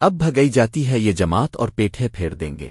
اب بھگئی جاتی ہے یہ جماعت اور پیٹھے پھیر دیں گے۔